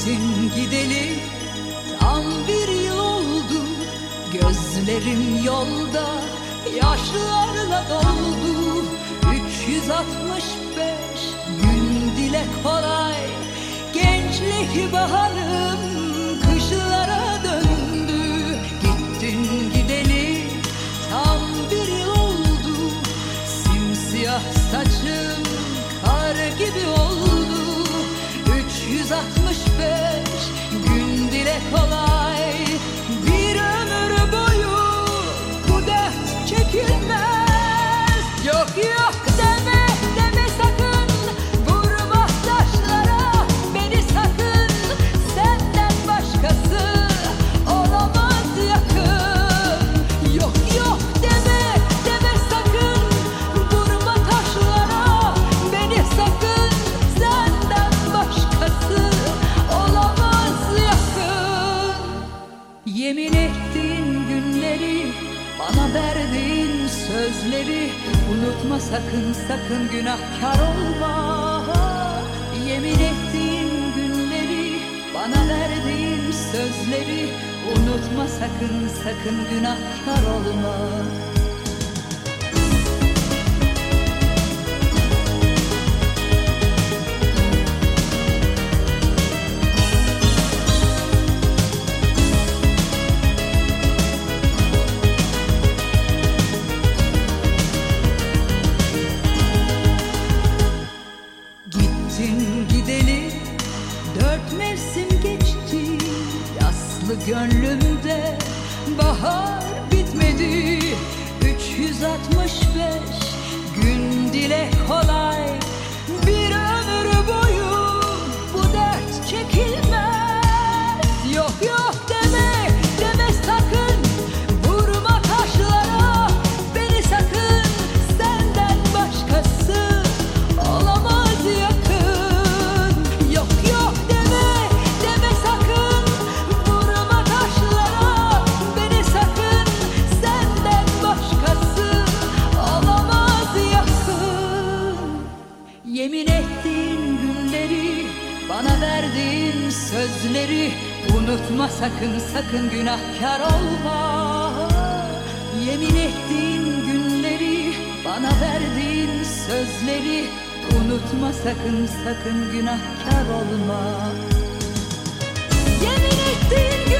gittin gideli tam bir yıl oldu. Gözlerim yolda yaşlarla doldu. 365 gün dile kolay gençlik baharım. 365 gün dile kolay unutma sakın sakın günahkar olma. Yemin ettiğin günleri bana verdiğin sözleri unutma sakın sakın günahkar olma Yaslı gönlümde bahar bitmedi. 365 gün dile Yemin ettiğin günleri bana verdiğin sözleri. Unutma sakın sakın günahkar olma. Yemin ettiğin günleri bana verdiğin sözleri. Unutma sakın sakın günahkar olma. Yemin ettiğin